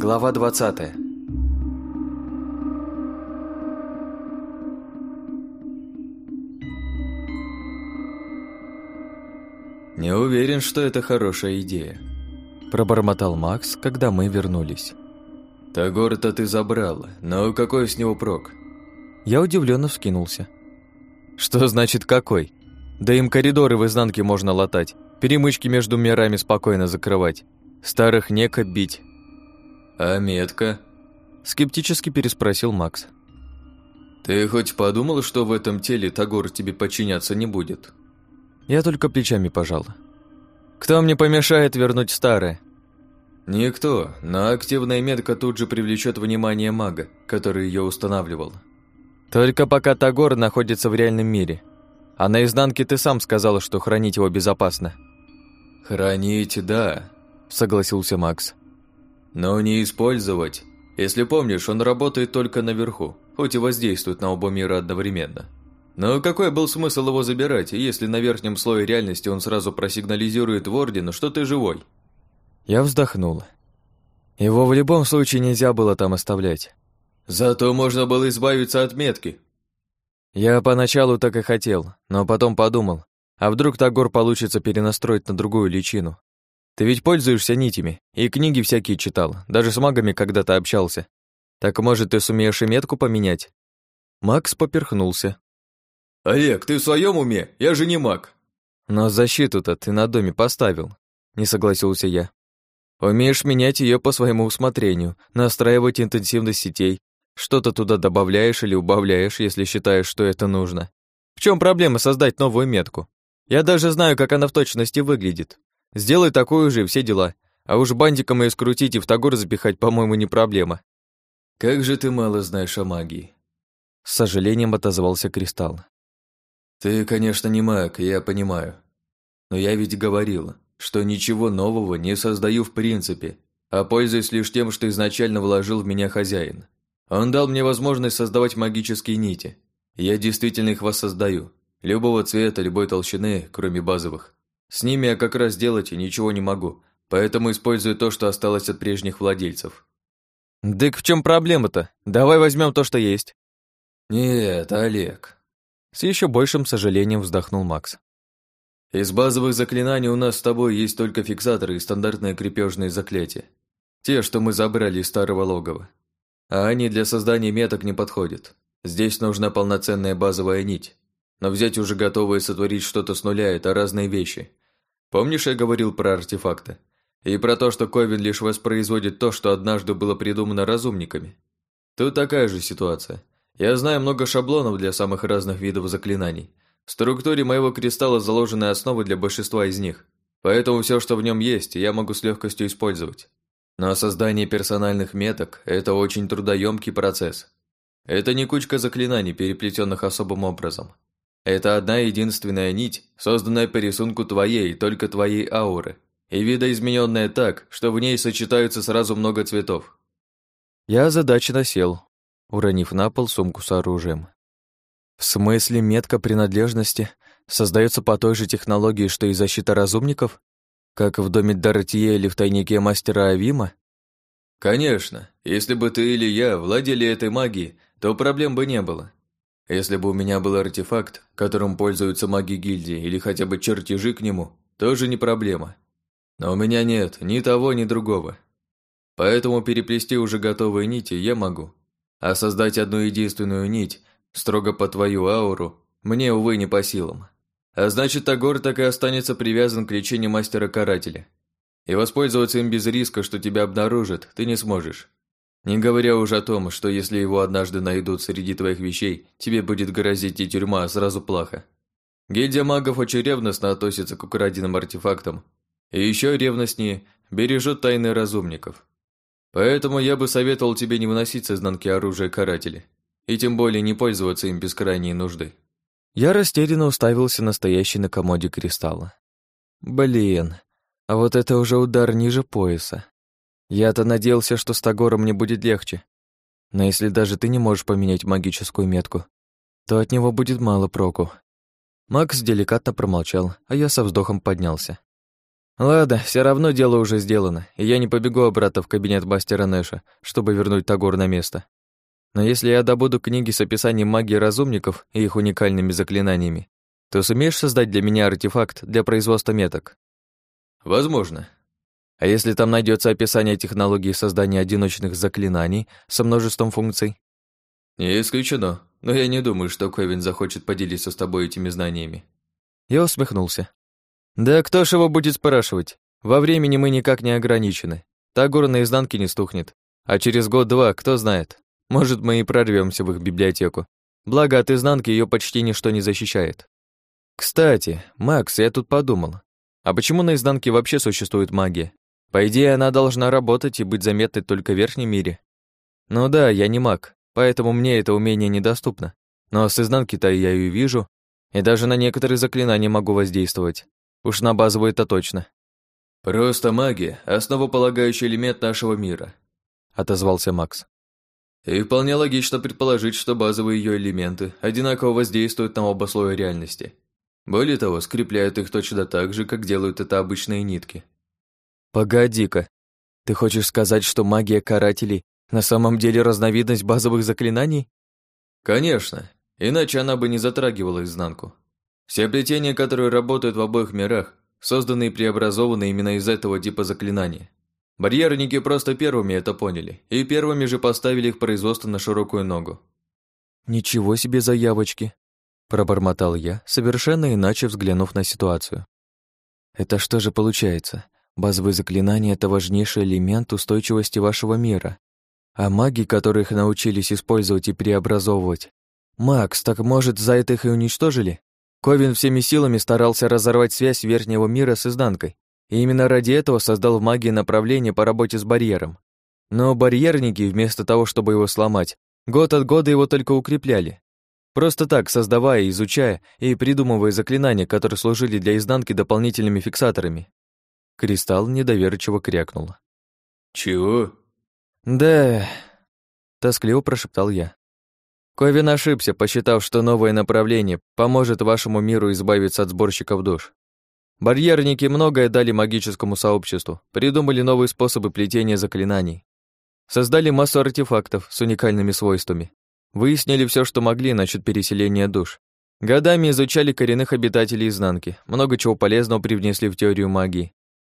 Глава 20 «Не уверен, что это хорошая идея», – пробормотал Макс, когда мы вернулись. «Тагор-то ты забрала, но какой с него прок?» Я удивленно вскинулся. «Что значит какой? Да им коридоры в изнанке можно латать, перемычки между мирами спокойно закрывать, старых нека бить». «А метка?» – скептически переспросил Макс. «Ты хоть подумал, что в этом теле Тагор тебе подчиняться не будет?» Я только плечами пожал. «Кто мне помешает вернуть старое?» «Никто, но активная метка тут же привлечет внимание мага, который ее устанавливал. Только пока Тагор находится в реальном мире. А на изнанке ты сам сказал, что хранить его безопасно». «Хранить, да», — согласился Макс. «Но не использовать. Если помнишь, он работает только наверху, хоть и воздействует на оба мира одновременно. Но какой был смысл его забирать, если на верхнем слое реальности он сразу просигнализирует в Ордену, что ты живой? Я вздохнул. Его в любом случае нельзя было там оставлять. Зато можно было избавиться от метки. Я поначалу так и хотел, но потом подумал, а вдруг Тагор получится перенастроить на другую личину. Ты ведь пользуешься нитями, и книги всякие читал, даже с магами когда-то общался. Так может, ты сумеешь и метку поменять? Макс поперхнулся, «Олег, ты в своем уме? Я же не маг!» «Но защиту-то ты на доме поставил», — не согласился я. «Умеешь менять ее по своему усмотрению, настраивать интенсивность сетей, что-то туда добавляешь или убавляешь, если считаешь, что это нужно. В чем проблема создать новую метку? Я даже знаю, как она в точности выглядит. Сделай такую же и все дела. А уж бантиком ее скрутить и в тагор запихать, по-моему, не проблема». «Как же ты мало знаешь о магии», — с сожалением отозвался Кристалл. «Ты, конечно, не маг, я понимаю. Но я ведь говорил, что ничего нового не создаю в принципе, а пользуюсь лишь тем, что изначально вложил в меня хозяин. Он дал мне возможность создавать магические нити. Я действительно их воссоздаю. Любого цвета, любой толщины, кроме базовых. С ними я как раз делать ничего не могу, поэтому использую то, что осталось от прежних владельцев». «Дык в чем проблема-то? Давай возьмем то, что есть». «Нет, Олег, с еще большим сожалением вздохнул Макс. Из базовых заклинаний у нас с тобой есть только фиксаторы и стандартные крепежные заклятия. Те, что мы забрали из старого логова. А они для создания меток не подходят. Здесь нужна полноценная базовая нить. Но взять уже готовое сотворить что-то с нуля – это разные вещи. Помнишь, я говорил про артефакты? И про то, что Ковен лишь воспроизводит то, что однажды было придумано разумниками? Тут такая же ситуация. Я знаю много шаблонов для самых разных видов заклинаний. В структуре моего кристалла заложены основы для большинства из них, поэтому все, что в нем есть, я могу с легкостью использовать. Но создание персональных меток – это очень трудоемкий процесс. Это не кучка заклинаний, переплетенных особым образом. Это одна единственная нить, созданная по рисунку твоей, только твоей ауры, и видоизмененная так, что в ней сочетаются сразу много цветов. Я озадаченно сел, уронив на пол сумку с оружием. В смысле метка принадлежности создается по той же технологии, что и защита разумников? Как в доме Доротье или в тайнике мастера Авима? Конечно. Если бы ты или я владели этой магией, то проблем бы не было. Если бы у меня был артефакт, которым пользуются маги гильдии, или хотя бы чертежи к нему, тоже не проблема. Но у меня нет ни того, ни другого. Поэтому переплести уже готовые нити я могу. А создать одну единственную нить, строго по твою ауру, мне, увы, не по силам. А значит, Тагор так и останется привязан к лечению мастера-карателя. И воспользоваться им без риска, что тебя обнаружат, ты не сможешь. Не говоря уже о том, что если его однажды найдут среди твоих вещей, тебе будет грозить и тюрьма, а сразу плохо. Гильдия магов очень ревностно относится к украденным артефактам. И еще ревностнее бережет тайны разумников. Поэтому я бы советовал тебе не выносить с изнанки оружие каратели, и тем более не пользоваться им без крайней нужды. Я растерянно уставился на стоящий на комоде кристалла. Блин, а вот это уже удар ниже пояса. Я-то надеялся, что с Тагором мне будет легче. Но если даже ты не можешь поменять магическую метку, то от него будет мало проку. Макс деликатно промолчал, а я со вздохом поднялся. Ладно, все равно дело уже сделано, и я не побегу обратно в кабинет мастера Нэша, чтобы вернуть Тагор на место. Но если я добуду книги с описанием магии разумников и их уникальными заклинаниями, то сумеешь создать для меня артефакт для производства меток? Возможно. А если там найдется описание технологии создания одиночных заклинаний со множеством функций? Не исключено, но я не думаю, что Кевин захочет поделиться с тобой этими знаниями. Я усмехнулся. Да кто ж его будет спрашивать? Во времени мы никак не ограничены. Тагор на изнанке не стухнет. А через год-два, кто знает, может, мы и прорвемся в их библиотеку. Благо, от изнанки ее почти ничто не защищает. Кстати, Макс, я тут подумал. А почему на изнанке вообще существует магия? По идее, она должна работать и быть заметной только в верхнем мире. Ну да, я не маг, поэтому мне это умение недоступно. Но с изнанки-то я ее вижу, и даже на некоторые заклинания могу воздействовать. Уж на базовую это точно. «Просто магия – основополагающий элемент нашего мира», – отозвался Макс. «И вполне логично предположить, что базовые ее элементы одинаково воздействуют на оба слоя реальности. Более того, скрепляют их точно так же, как делают это обычные нитки». «Погоди-ка, ты хочешь сказать, что магия карателей на самом деле разновидность базовых заклинаний?» «Конечно, иначе она бы не затрагивала изнанку. Все плетения, которые работают в обоих мирах, созданы и преобразованы именно из этого типа заклинания. Барьерники просто первыми это поняли, и первыми же поставили их производство на широкую ногу. «Ничего себе заявочки!» – пробормотал я, совершенно иначе взглянув на ситуацию. «Это что же получается? Базовые заклинания – это важнейший элемент устойчивости вашего мира, а маги, которых научились использовать и преобразовывать. Макс, так может, за это их и уничтожили? Ковин всеми силами старался разорвать связь верхнего мира с изнанкой, и именно ради этого создал в магии направление по работе с барьером. Но барьерники, вместо того, чтобы его сломать, год от года его только укрепляли. Просто так, создавая, изучая и придумывая заклинания, которые служили для изнанки дополнительными фиксаторами. Кристалл недоверчиво крякнул. «Чего?» «Да...» — тоскливо прошептал я. Ковин ошибся, посчитав, что новое направление поможет вашему миру избавиться от сборщиков душ. Барьерники многое дали магическому сообществу, придумали новые способы плетения заклинаний. Создали массу артефактов с уникальными свойствами. Выяснили все, что могли насчет переселения душ. Годами изучали коренных обитателей изнанки, много чего полезного привнесли в теорию магии.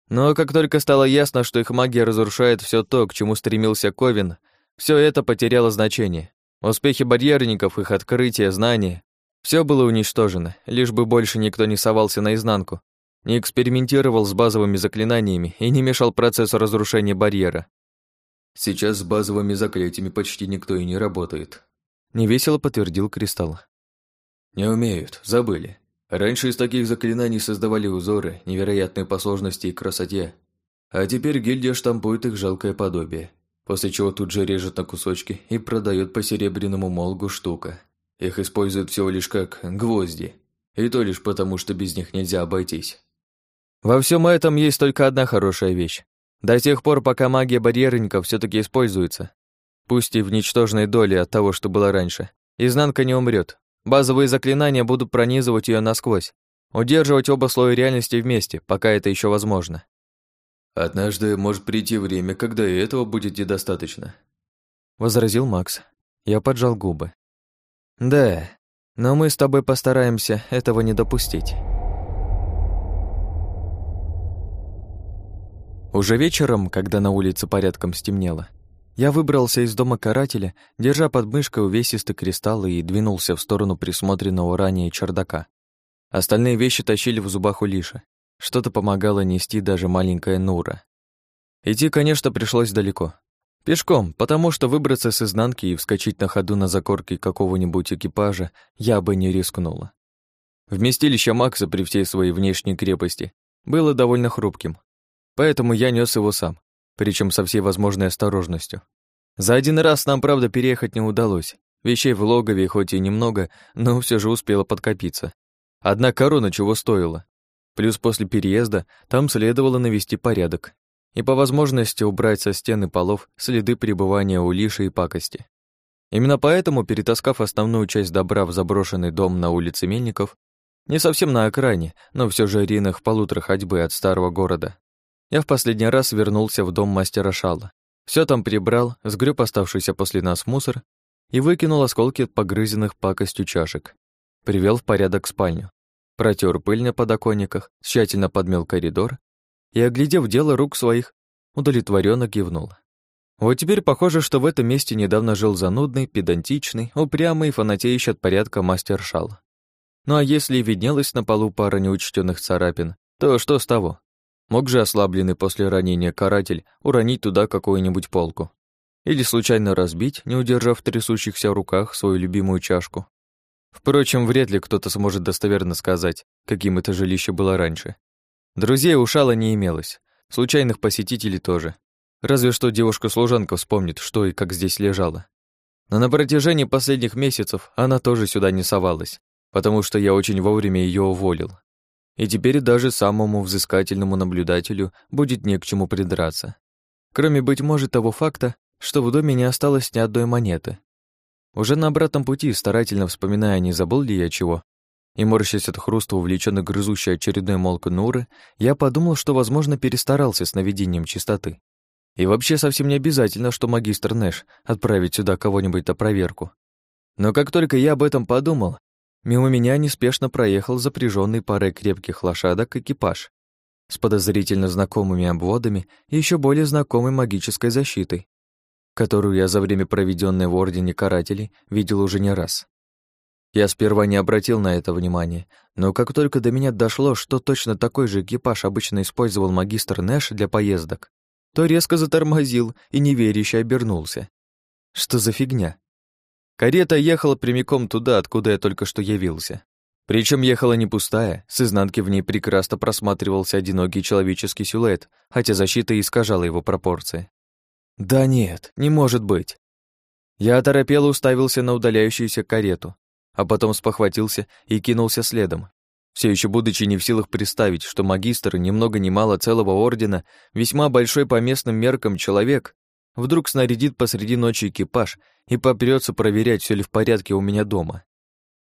Но как только стало ясно, что их магия разрушает все то, к чему стремился Ковин, все это потеряло значение. Успехи барьерников, их открытие, знания — все было уничтожено, лишь бы больше никто не совался наизнанку, не экспериментировал с базовыми заклинаниями и не мешал процессу разрушения барьера. Сейчас с базовыми заклятиями почти никто и не работает. Невесело подтвердил Кристалл. Не умеют, забыли. Раньше из таких заклинаний создавали узоры, невероятные по сложности и красоте. А теперь гильдия штампует их жалкое подобие после чего тут же режет на кусочки и продает по серебряному молгу штука. Их используют всего лишь как гвозди, и то лишь потому, что без них нельзя обойтись. Во всем этом есть только одна хорошая вещь. До тех пор, пока магия барьерников все таки используется, пусть и в ничтожной доле от того, что было раньше, изнанка не умрет. Базовые заклинания будут пронизывать ее насквозь, удерживать оба слоя реальности вместе, пока это еще возможно. «Однажды может прийти время, когда и этого будет недостаточно», — возразил Макс. Я поджал губы. «Да, но мы с тобой постараемся этого не допустить». Уже вечером, когда на улице порядком стемнело, я выбрался из дома карателя, держа под мышкой увесистый кристалл и двинулся в сторону присмотренного ранее чердака. Остальные вещи тащили в зубах у Лиши. Что-то помогало нести даже маленькая Нура. Идти, конечно, пришлось далеко. Пешком, потому что выбраться с изнанки и вскочить на ходу на закорке какого-нибудь экипажа я бы не рискнула. Вместилище Макса при всей своей внешней крепости было довольно хрупким, поэтому я нес его сам, причем со всей возможной осторожностью. За один раз нам, правда, переехать не удалось. Вещей в логове хоть и немного, но все же успела подкопиться. Одна корона чего стоила. Плюс после переезда там следовало навести порядок и по возможности убрать со стены полов следы пребывания улиши и пакости. Именно поэтому, перетаскав основную часть добра в заброшенный дом на улице Мельников, Не совсем на окраине, но все же ринах полутора ходьбы от старого города. Я в последний раз вернулся в дом мастера Шала. Все там прибрал, сгреб оставшийся после нас мусор и выкинул осколки погрызенных пакостью чашек. Привел в порядок спальню. Протер пыль на подоконниках, тщательно подмел коридор и, оглядев дело рук своих, удовлетворенно кивнул. Вот теперь похоже, что в этом месте недавно жил занудный, педантичный, упрямый, фанатеющий от порядка мастер Шал. Ну а если виднелась на полу пара неучтенных царапин, то что с того? Мог же ослабленный после ранения каратель уронить туда какую-нибудь полку. Или случайно разбить, не удержав в трясущихся руках свою любимую чашку. Впрочем, вряд ли кто-то сможет достоверно сказать, каким это жилище было раньше. Друзей у Шала не имелось, случайных посетителей тоже. Разве что девушка-служанка вспомнит, что и как здесь лежала. Но на протяжении последних месяцев она тоже сюда не совалась, потому что я очень вовремя ее уволил. И теперь даже самому взыскательному наблюдателю будет не к чему придраться. Кроме, быть может, того факта, что в доме не осталось ни одной монеты. Уже на обратном пути, старательно вспоминая, не забыл ли я чего, и морщась от хруста, увлеченно грызущей очередной молк Нуры, я подумал, что, возможно, перестарался с наведением чистоты. И вообще совсем не обязательно, что магистр Нэш отправит сюда кого-нибудь на проверку. Но как только я об этом подумал, Мимо меня неспешно проехал запряженный парой крепких лошадок экипаж с подозрительно знакомыми обводами и еще более знакомой магической защитой, которую я за время, проведенное в Ордене Карателей, видел уже не раз. Я сперва не обратил на это внимания, но как только до меня дошло, что точно такой же экипаж обычно использовал магистр Нэш для поездок, то резко затормозил и неверяще обернулся. Что за фигня? Карета ехала прямиком туда, откуда я только что явился. Причем ехала не пустая, с изнанки в ней прекрасно просматривался одинокий человеческий силуэт, хотя защита искажала его пропорции. Да нет, не может быть. Я оторопело уставился на удаляющуюся карету, а потом спохватился и кинулся следом, все еще будучи не в силах представить, что магистр, ни много ни мало целого ордена, весьма большой по местным меркам человек, вдруг снарядит посреди ночи экипаж и попрется проверять, все ли в порядке у меня дома.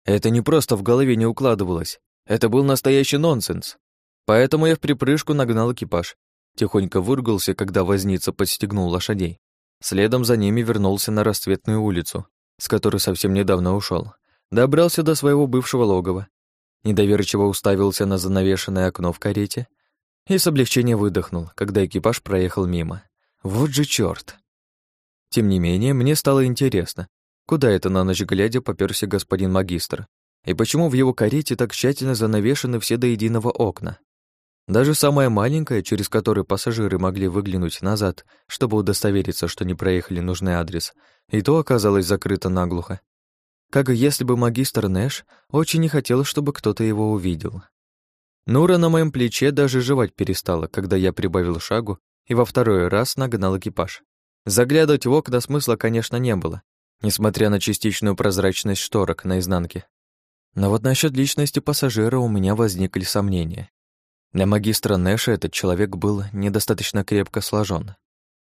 Это не просто в голове не укладывалось, это был настоящий нонсенс. Поэтому я в припрыжку нагнал экипаж, тихонько выругался, когда возница подстегнул лошадей. Следом за ними вернулся на Расцветную улицу, с которой совсем недавно ушел. Добрался до своего бывшего логова, недоверчиво уставился на занавешенное окно в карете и с облегчением выдохнул, когда экипаж проехал мимо. Вот же чёрт! Тем не менее, мне стало интересно, куда это на ночь глядя попёрся господин магистр, и почему в его карете так тщательно занавешены все до единого окна. Даже самая маленькая, через которую пассажиры могли выглянуть назад, чтобы удостовериться, что не проехали нужный адрес, и то оказалось закрыто наглухо. Как если бы магистр Нэш очень не хотел, чтобы кто-то его увидел. Нура на моем плече даже жевать перестала, когда я прибавил шагу и во второй раз нагнал экипаж. Заглядывать в окна смысла, конечно, не было, несмотря на частичную прозрачность шторок на изнанке. Но вот насчет личности пассажира у меня возникли сомнения. Для магистра Нэша этот человек был недостаточно крепко сложен.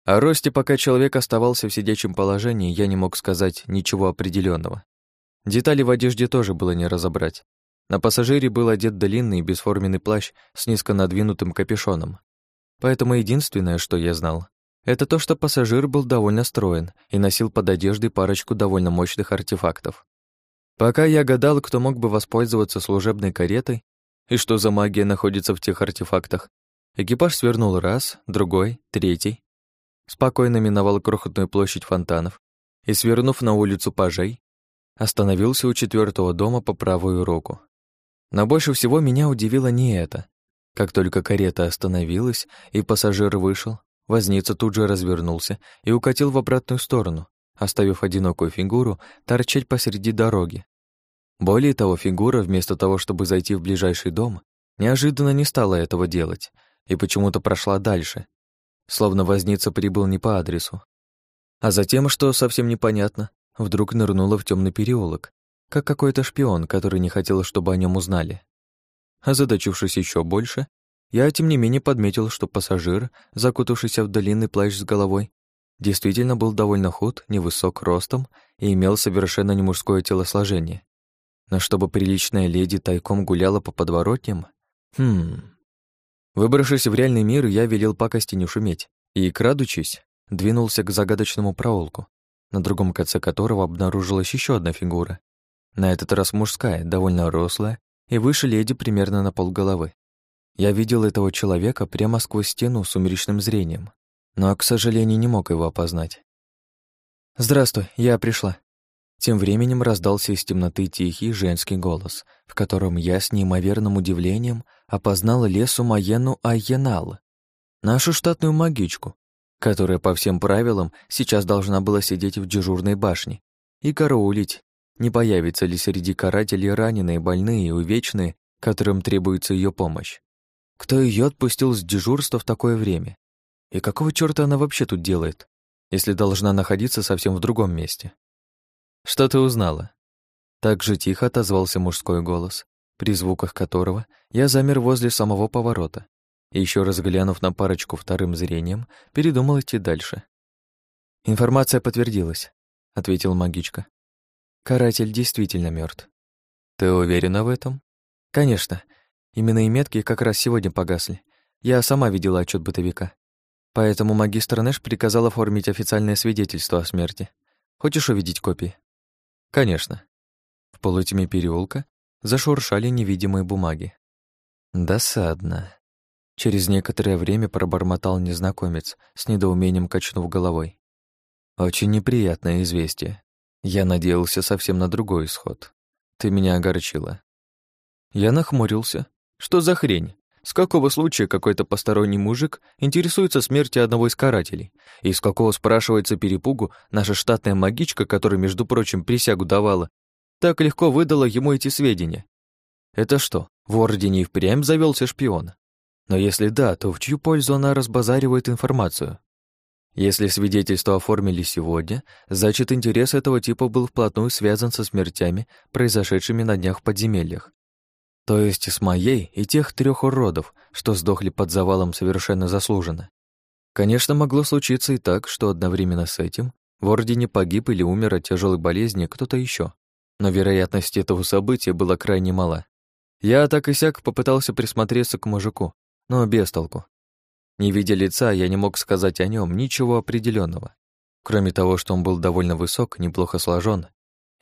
О росте, пока человек оставался в сидячем положении, я не мог сказать ничего определенного. Детали в одежде тоже было не разобрать. На пассажире был одет длинный бесформенный плащ с низко надвинутым капюшоном. Поэтому единственное, что я знал, это то, что пассажир был довольно строен и носил под одеждой парочку довольно мощных артефактов. Пока я гадал, кто мог бы воспользоваться служебной каретой и что за магия находится в тех артефактах, экипаж свернул раз, другой, третий, спокойно миновал крохотную площадь фонтанов и, свернув на улицу Пажей, остановился у четвертого дома по правую руку. Но больше всего меня удивило не это. Как только карета остановилась и пассажир вышел, Возница тут же развернулся и укатил в обратную сторону, оставив одинокую фигуру торчать посреди дороги. Более того, фигура, вместо того, чтобы зайти в ближайший дом, неожиданно не стала этого делать и почему-то прошла дальше, словно возница прибыл не по адресу. А затем, что совсем непонятно, вдруг нырнула в темный переулок, как какой-то шпион, который не хотел, чтобы о нем узнали. Озадачившись еще больше, я, тем не менее, подметил, что пассажир, закутавшийся в длинный плащ с головой, действительно был довольно худ, невысок ростом и имел совершенно не мужское телосложение. Но чтобы приличная леди тайком гуляла по подворотням? Хм... Выбравшись в реальный мир, я велел пакости не шуметь и, крадучись, двинулся к загадочному проулку, на другом конце которого обнаружилась еще одна фигура. На этот раз мужская, довольно рослая, и выше леди примерно на полголовы. Я видел этого человека прямо сквозь стену с сумеречным зрением, но, к сожалению, не мог его опознать. «Здравствуй, я пришла». Тем временем раздался из темноты тихий женский голос, в котором я с неимоверным удивлением опознал лесу Маену Айенал, нашу штатную магичку, которая по всем правилам сейчас должна была сидеть в дежурной башне и караулить, не появится ли среди карателей раненые, больные и увечные, которым требуется ее помощь. Кто ее отпустил с дежурства в такое время? И какого черта она вообще тут делает, если должна находиться совсем в другом месте? Что ты узнала? Так же тихо отозвался мужской голос, при звуках которого я замер возле самого поворота и еще раз глянув на парочку вторым зрением, передумал идти дальше. «Информация подтвердилась», — ответил магичка. Каратель действительно мертв. Ты уверена в этом? Конечно. Именные метки как раз сегодня погасли. Я сама видела отчет бытовика. Поэтому магистр Нэш приказал оформить официальное свидетельство о смерти. Хочешь увидеть копии? Конечно. В полутьме переулка зашуршали невидимые бумаги. Досадно. Через некоторое время пробормотал незнакомец, с недоумением качнув головой. Очень неприятное известие. Я надеялся совсем на другой исход. Ты меня огорчила. Я нахмурился. Что за хрень? С какого случая какой-то посторонний мужик интересуется смертью одного из карателей? И с какого, спрашивается перепугу, наша штатная магичка, которая, между прочим, присягу давала, так легко выдала ему эти сведения? Это что, в Ордене и впрямь завелся шпион? Но если да, то в чью пользу она разбазаривает информацию? Если свидетельство оформили сегодня, значит, интерес этого типа был вплотную связан со смертями, произошедшими на днях в подземельях. То есть с моей и тех трех уродов, что сдохли под завалом совершенно заслуженно. Конечно, могло случиться и так, что одновременно с этим в Ордене погиб или умер от тяжелой болезни кто-то еще, но вероятность этого события была крайне мала. Я так и сяк попытался присмотреться к мужику, но без толку. Не видя лица, я не мог сказать о нем ничего определенного, кроме того, что он был довольно высок, неплохо сложен,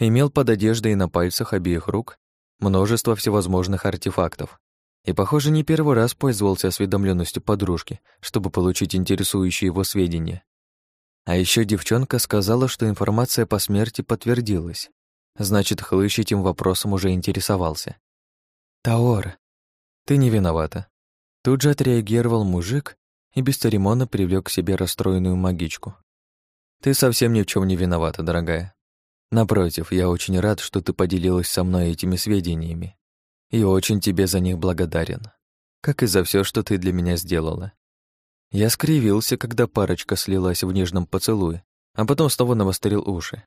имел под одеждой и на пальцах обеих рук множество всевозможных артефактов. И, похоже, не первый раз пользовался осведомленностью подружки, чтобы получить интересующие его сведения. А еще девчонка сказала, что информация по смерти подтвердилась. Значит, Хлыщ этим вопросом уже интересовался. «Таора, ты не виновата». Тут же отреагировал мужик и бесцеремонно привлек к себе расстроенную магичку. «Ты совсем ни в чем не виновата, дорогая. Напротив, я очень рад, что ты поделилась со мной этими сведениями. И очень тебе за них благодарен. Как и за все, что ты для меня сделала. Я скривился, когда парочка слилась в нежном поцелуе, а потом снова навострил уши.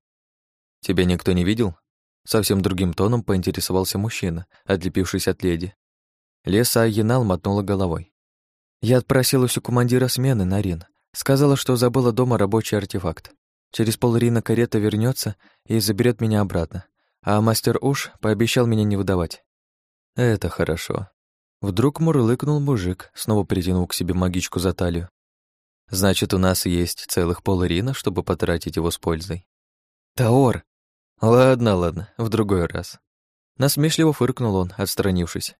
«Тебя никто не видел?» Совсем другим тоном поинтересовался мужчина, отлепившись от леди. Леса Айенал мотнула головой. Я отпросилась у командира смены на Рин. Сказала, что забыла дома рабочий артефакт. Через полрина карета вернется и заберет меня обратно. А мастер Уш пообещал меня не выдавать. Это хорошо. Вдруг мурлыкнул мужик, снова притянул к себе магичку за талию. Значит, у нас есть целых полрина, чтобы потратить его с пользой. Таор! Ладно, ладно, в другой раз. Насмешливо фыркнул он, отстранившись.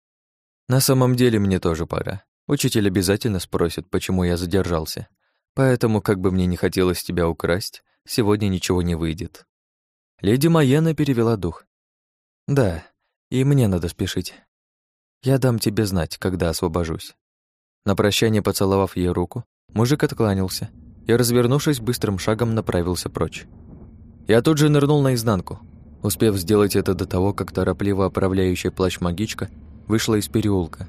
На самом деле мне тоже пора. Учитель обязательно спросит, почему я задержался. Поэтому, как бы мне не хотелось тебя украсть, сегодня ничего не выйдет. Леди Майена перевела дух. Да, и мне надо спешить. Я дам тебе знать, когда освобожусь. На прощание поцеловав ей руку, мужик откланялся и, развернувшись, быстрым шагом направился прочь. Я тут же нырнул наизнанку, успев сделать это до того, как торопливо оправляющая плащ магичка вышла из переулка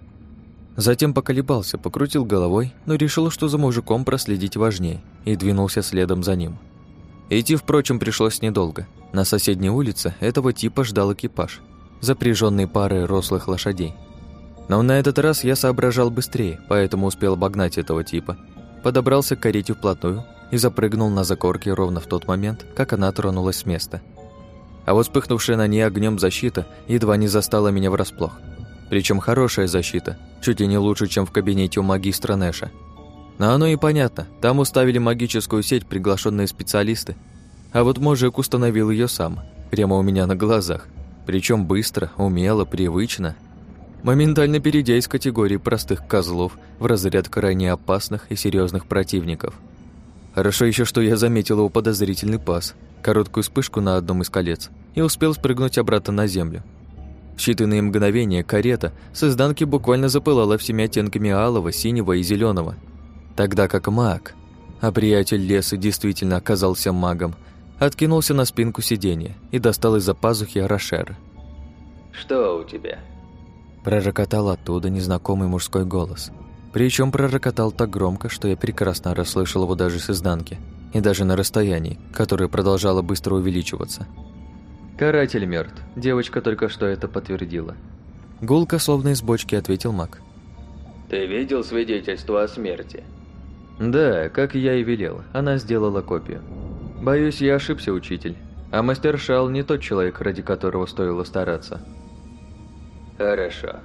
Затем поколебался, покрутил головой, но решил, что за мужиком проследить важнее, и двинулся следом за ним. Идти, впрочем, пришлось недолго. На соседней улице этого типа ждал экипаж, запряженный парой рослых лошадей. Но на этот раз я соображал быстрее, поэтому успел обогнать этого типа. Подобрался к карете вплотную и запрыгнул на закорке ровно в тот момент, как она тронулась с места. а вот вспыхнувшая на ней огнем защита едва не застала меня врасплох. Причем хорошая защита, чуть ли не лучше, чем в кабинете у магистра Нэша. Но оно и понятно, там уставили магическую сеть приглашенные специалисты, а вот мужик установил ее сам, прямо у меня на глазах, причем быстро, умело, привычно, моментально перейдя из категории простых козлов в разряд крайне опасных и серьезных противников. Хорошо еще, что я заметил его подозрительный пас, короткую вспышку на одном из колец и успел спрыгнуть обратно на землю. В считанные мгновения карета с изнанки буквально запылала всеми оттенками алого, синего и зеленого, тогда как маг, а приятель леса действительно оказался магом, откинулся на спинку сиденья и достал из-за пазухи Рошер. «Что у тебя?» Пророкотал оттуда незнакомый мужской голос. Причем пророкотал так громко, что я прекрасно расслышал его даже с изнанки и даже на расстоянии, которое продолжало быстро увеличиваться. «Каратель мертв. Девочка только что это подтвердила». Гулко, словно из бочки, ответил маг. «Ты видел свидетельство о смерти?» «Да, как я и велел. Она сделала копию. Боюсь, я ошибся, учитель. А мастер Шал не тот человек, ради которого стоило стараться». «Хорошо.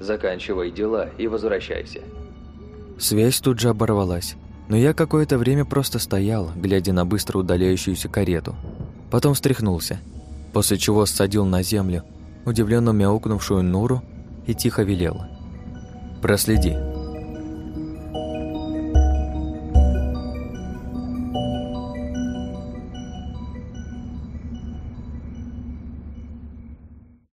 Заканчивай дела и возвращайся». Связь тут же оборвалась, но я какое-то время просто стоял, глядя на быстро удаляющуюся карету. Потом встряхнулся, после чего ссадил на землю удивленно мяукнувшую Нуру и тихо велел. «Проследи».